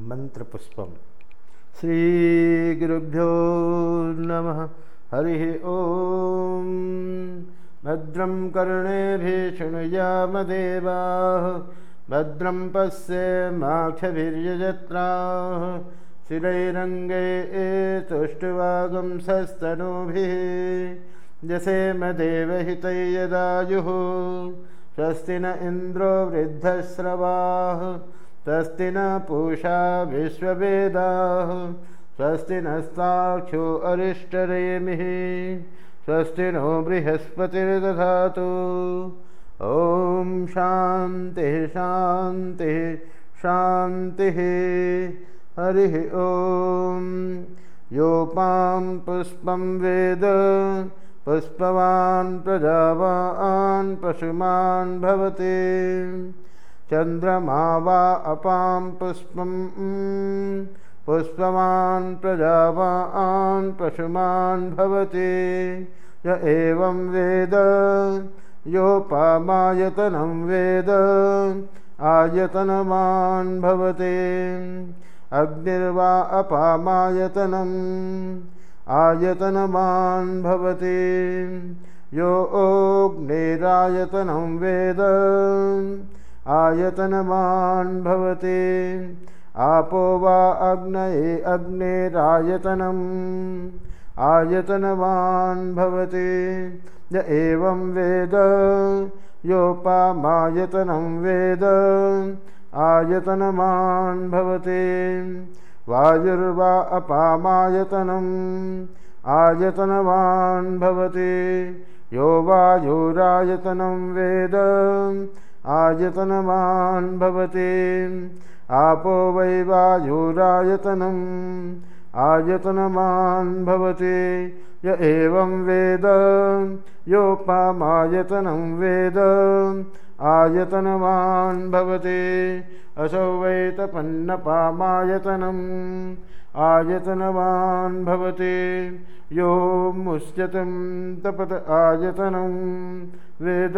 मन्त्रपुष्पं श्रीगुरुभ्यो नमः। हरिः ॐ भद्रं कर्णेभिषृणुयामदेवाः भद्रं पश्येमाक्षभिर्यजत्राः शिरैरङ्गे एतुष्टुवागंसस्तनूभिः यसेमदेवहितै यदायुः। स्वस्ति न इन्द्रो वृद्धश्रवाः स्वस्ति न पूषा विश्ववेदाः। स्वस्ति नस्ताक्षो अरिष्टरेमिः। स्वस्ति नो बृहस्पतिर्दधातु। ॐ शान्तिः शान्तिः शान्तिः। हरिः ॐ योपां पुष्पं वेद। पुष्पवान् प्रजावान् पशुमान् भवति चन्द्रमा वा अपां पुष्पं पुष्पवान् प्रजावान् पशुमान् भवति। य एवं वेद योपामायतनं वेद आयतनवान् भवति। अग्निर्वा अपामायतनम् आयतनवान् भवति। यो अग्निरायतनं वेद आयतनवान् भवति आपो वा अग्नये अग्नेरायतनम् आयतनवान् भवति य एवं वेद। योपामायतनं वेद। आयतनवान् भवति वायुर्वा अपामायतनम् आयतनवान् भवति यो वायुरायतनं वेद आयतनवान् भवति। आपो वै वायुरायतनम् आयतनवान् भवति। य एवं वेद योपामायतनं वेद। आयतनवान् भवति। असौ वै तपन्नपामायतनम् आयतनवान् भवति। यो मुष्यतं तपत आयतनं वेद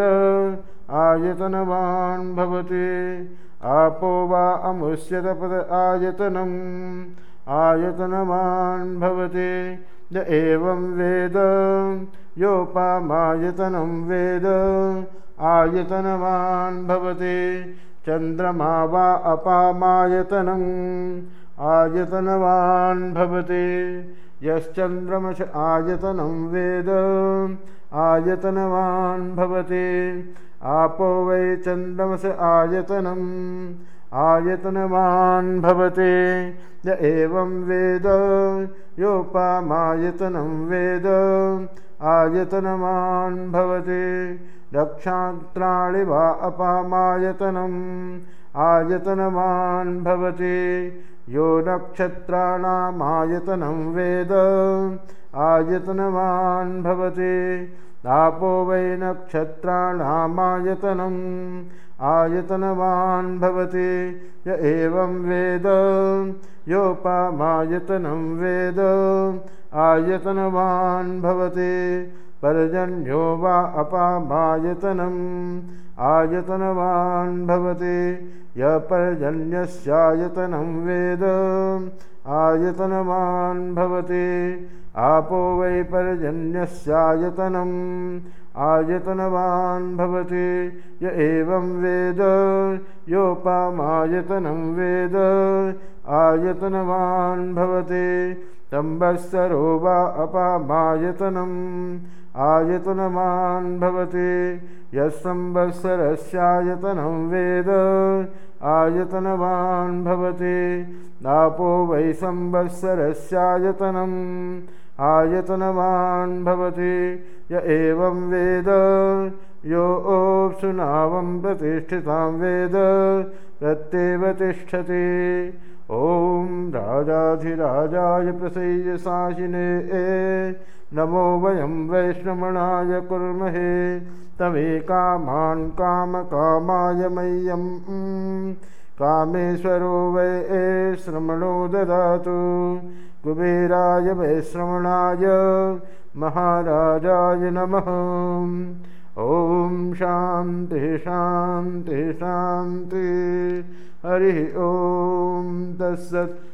आयतनवान् भवति। आपो वा अमुष्यतपद आयतनम् आयतनवान् भवति। य एवं वेद। योपामायतनं वेद। आयतनवान् भवति। चन्द्रमा वा अपामायतनम् आयतनवान् भवति। यश्चन्द्रमश आयतनं वेद आयतनवान् भवति। आपो वै चन्द्रमस आयतनम् आयतनवान् भवति। य एवं वेद। योपामायतनं वेद। आयतनवान् भवति। नक्षत्राणि वा अपामायतनम् आयतनवान् भवति। यो नक्षत्राणामायतनं वेद आयतनवान् भवति। आपो वै नक्षत्राणामायतनम् आयतनवान् भवति। य एवं वेद योपामायतनं वेद। आयतनवान् भवति पर्जन्यो वा अपामायतनम्। आयतनवान् भवति। य पर्जन्यस्यायतनं वेद। आयतनवान् भवति। आपो वै पर्जन्यस्यायतनम्। आयतनवान् भवति। य एवं वेद। योपामायतनं वेद। आयतनवान् भवति। संवत्सरो वा अपामायतनम् आयतनवान् भवति। यस्संवत्सरस्यायतनं वेद आयतनवान् भवति। नापो वै संवत्सरस्यायतनम् आयतनवान् भवति। य एवं वेद यो ओप्सुनावं प्रतिष्ठितां वेद प्रत्येव तिष्ठति। ॐ राजाधिराजाय प्रसय्यशासिने ए नमो वयं वैष्णवणाय कुर्महे तमेकामान् कामकामाय मह्यं। कामेश्वरो वै श्रमणो ददातु कुबेराय वैश्रवणाय महाराजाय नमः। ॐ शान्तिः शान्तिः शान्ति। हरिः ॐ तत्सत्